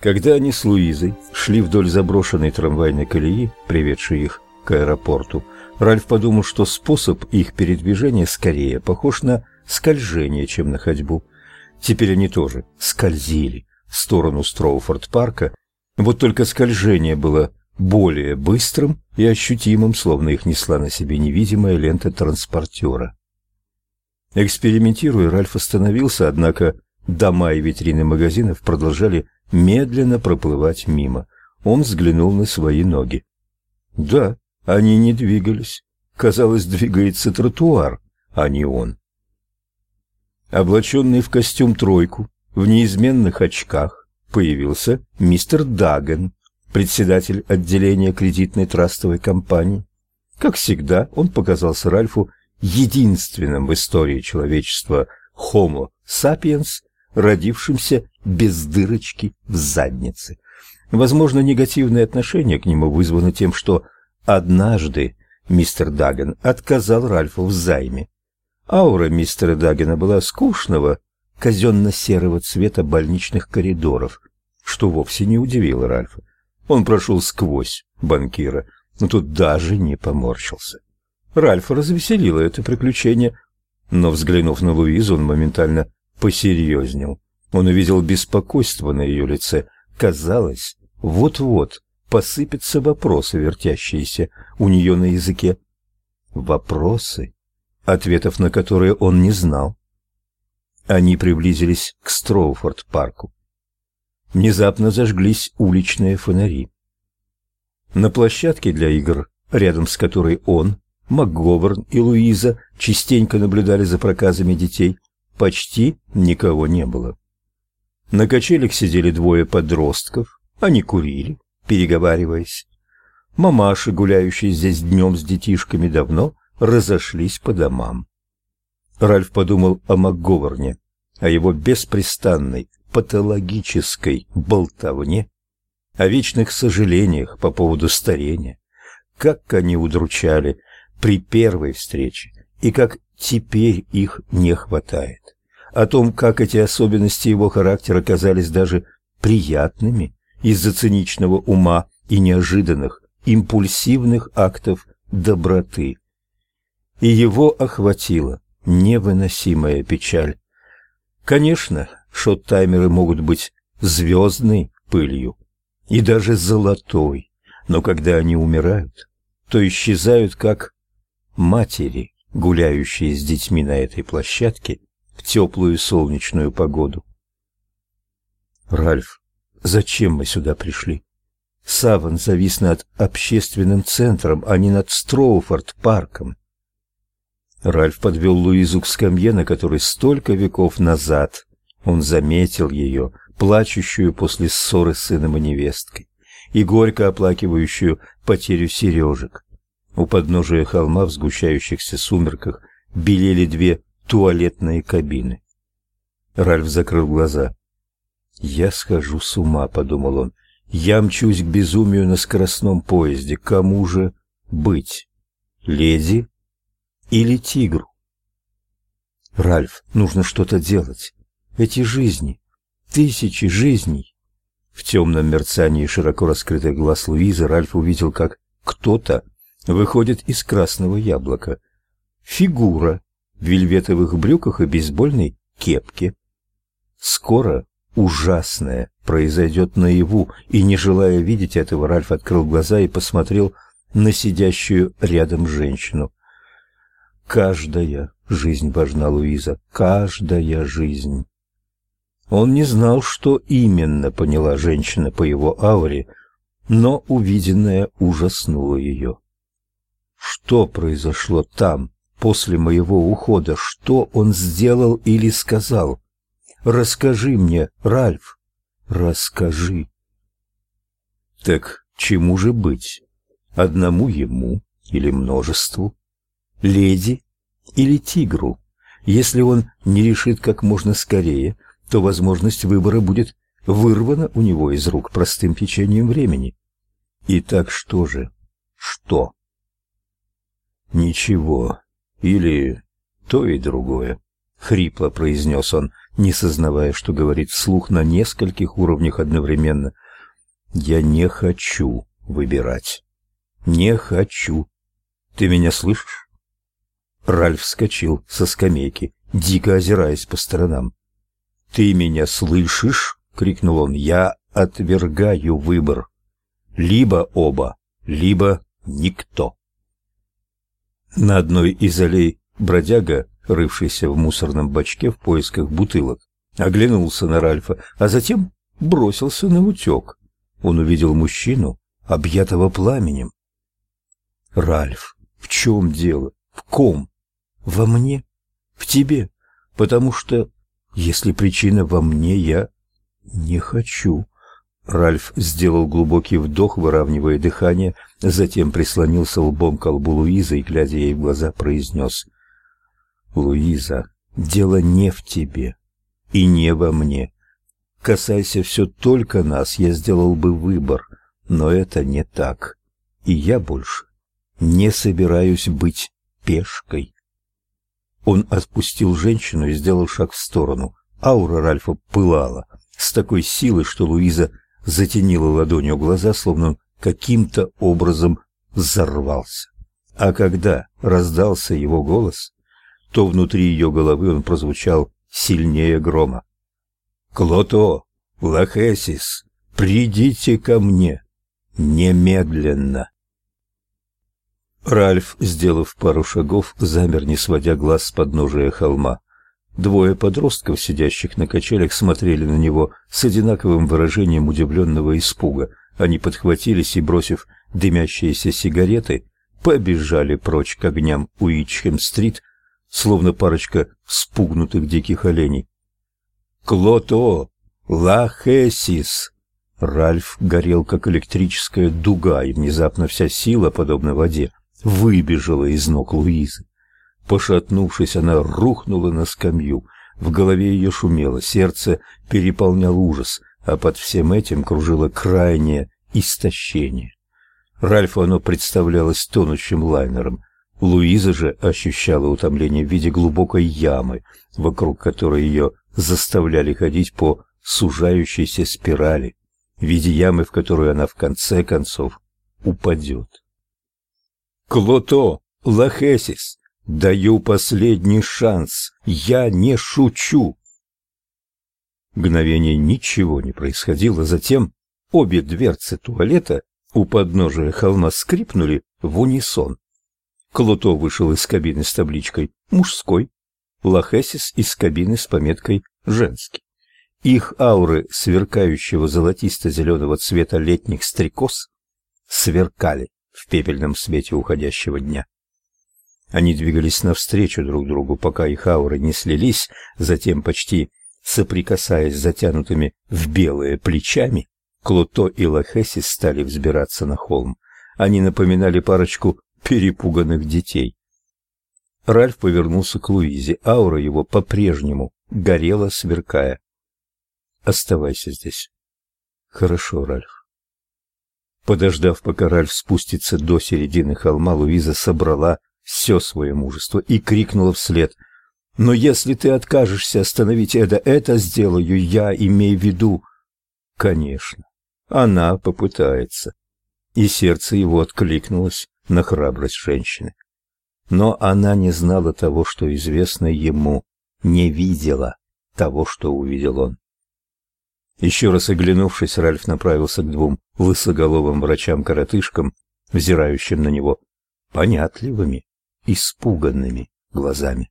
Когда они с Луизой шли вдоль заброшенной трамвайной колеи, приведшей их к аэропорту, Ральф подумал, что способ их передвижения скорее похож на скольжение, чем на ходьбу. Теперь они тоже скользили в сторону Строуфорд-парка, вот только скольжение было более быстрым и ощутимым, словно их несла на себе невидимая лента транспортера. Экспериментируя, Ральф остановился, однако дома и витрины магазинов продолжали медленно проплывать мимо. Он взглянул на свои ноги. Да, они не двигались. Казалось, двигается тротуар, а не он. Облаченный в костюм тройку, в неизменных очках, появился мистер Даган, председатель отделения кредитной трастовой компании. Как всегда, он показался Ральфу единственным в истории человечества Homo sapiens, родившимся без дырочки в заднице. Возможно, негативное отношение к нему вызвано тем, что однажды мистер Даган отказал Ральфу в займе. Аура мистера Дагана была скучного, казенно-серого цвета больничных коридоров, что вовсе не удивило Ральфа. Он прошел сквозь банкира, но тут даже не поморщился. Ральфа развеселило это приключение, но, взглянув на Луизу, он моментально посерьезнел. Он увидел беспокойство на ее лице. Казалось, вот-вот посыпятся вопросы, вертящиеся у нее на языке. Вопросы, ответов на которые он не знал. Они приблизились к Строуфорд-парку. Внезапно зажглись уличные фонари. На площадке для игр, рядом с которой он, МакГоверн и Луиза частенько наблюдали за проказами детей, почти никого не было. На качелях сидели двое подростков, они курили, переговариваясь. Мамаши, гуляющие здесь днем с детишками, давно разошлись по домам. Ральф подумал о МакГоверне, о его беспрестанной патологической болтовне, о вечных сожалениях по поводу старения, как они удручали при первой встрече и как теперь их не хватает. О том, как эти особенности его характера казались даже приятными из-за циничного ума и неожиданных, импульсивных актов доброты. И его охватила невыносимая печаль. Конечно, шот-таймеры могут быть звездной пылью и даже золотой, но когда они умирают, то исчезают как матери гуляющие с детьми на этой площадке в теплую солнечную погоду. Ральф, зачем мы сюда пришли? Саван завис над общественным центром, а не над Строуфорд-парком. Ральф подвел Луизу к скамье, на которой столько веков назад он заметил ее, плачущую после ссоры с сыном и невесткой, и горько оплакивающую потерю сережек. У подножия холма в сгущающихся сумерках белели две туалетные кабины. Ральф закрыл глаза. «Я схожу с ума», — подумал он. «Я мчусь к безумию на скоростном поезде. Кому же быть? Леди или тигру?» «Ральф, нужно что-то делать. Эти жизни, тысячи жизней». В темном мерцании широко раскрытых глаз Луизы Ральф увидел, как кто-то выходит из красного яблока. Фигура в вельветовых брюках и бейсбольной кепке. Скоро ужасное произойдет наяву, и, не желая видеть этого, Ральф открыл глаза и посмотрел на сидящую рядом женщину. Каждая жизнь важна, Луиза, каждая жизнь. Он не знал, что именно поняла женщина по его ауре, но увиденное ужаснуло ее. Что произошло там, после моего ухода? Что он сделал или сказал? Расскажи мне, Ральф, расскажи. Так чему же быть? Одному ему или множеству? Леди или тигру? Если он не решит как можно скорее, то возможность выбора будет вырвана у него из рук простым течением времени. Итак, что же? Что? Ничего. Или то и другое. хрипло произнес он, не сознавая, что говорит вслух на нескольких уровнях одновременно. Я не хочу выбирать. Не хочу. Ты меня слышишь? Ральф вскочил со скамейки, дико озираясь по сторонам. Ты меня слышишь? крикнул он. Я отвергаю выбор. Либо оба, либо никто. На одной из аллей бродяга, рывшийся в мусорном бачке в поисках бутылок, оглянулся на Ральфа, а затем бросился на утек. Он увидел мужчину, объятого пламенем. Ральф, в чем дело? В ком? Во мне? В тебе? Потому что, если причина во мне, я не хочу. Ральф сделал глубокий вдох, выравнивая дыхание, затем прислонился лбом к лбу Луизы и, глядя ей в глаза, произнес «Луиза, дело не в тебе и не во мне. Касайся все только нас, я сделал бы выбор, но это не так, и я больше не собираюсь быть пешкой». Он отпустил женщину и сделал шаг в сторону. Аура Ральфа пылала с такой силой, что Луиза затенила ладонью глаза, словно каким-то образом взорвался. А когда раздался его голос, то внутри ее головы он прозвучал сильнее грома. «Клото, Лахесис, придите ко мне! Немедленно!» Ральф, сделав пару шагов, замер, не сводя глаз с подножия холма. Двое подростков, сидящих на качелях, смотрели на него с одинаковым выражением удивленного испуга. Они подхватились и, бросив дымящиеся сигареты, побежали прочь к огням Уичхэм-стрит, словно парочка спугнутых диких оленей. «Клото! Лахесис!» Ральф горел, как электрическая дуга, и внезапно вся сила, подобно воде, выбежала из ног Луизы. Пошатнувшись, она рухнула на скамью. В голове ее шумело, сердце переполнял ужас, а под всем этим кружило крайнее истощение. Ральфу оно представлялось тонущим лайнером. Луиза же ощущала утомление в виде глубокой ямы, вокруг которой ее заставляли ходить по сужающейся спирали, в виде ямы, в которую она в конце концов упадет. «Клото! Лахесис!» Даю последний шанс. Я не шучу. Мгновение ничего не происходило, затем обе дверцы туалета у подножия холма скрипнули в унисон. Клото вышел из кабины с табличкой «Мужской», Лахесис из кабины с пометкой «Женский». Их ауры сверкающего золотисто-зеленого цвета летних стрекоз сверкали в пепельном свете уходящего дня. Они двигались навстречу друг другу, пока их ауры не слились, затем почти соприкасаясь затянутыми в белые плечами, Клото и Лахеси стали взбираться на холм. Они напоминали парочку перепуганных детей. Ральф повернулся к Луизе. Аура его по-прежнему горела, сверкая. Оставайся здесь. Хорошо, Ральф. Подождав, пока Ральф спустится до середины холма, Луиза собрала все свое мужество и крикнула вслед. «Но если ты откажешься остановить это, это сделаю я, имей в виду». Конечно, она попытается. И сердце его откликнулось на храбрость женщины. Но она не знала того, что известно ему, не видела того, что увидел он. Еще раз оглянувшись, Ральф направился к двум лысоголовым врачам-коротышкам, взирающим на него понятливыми испуганными глазами.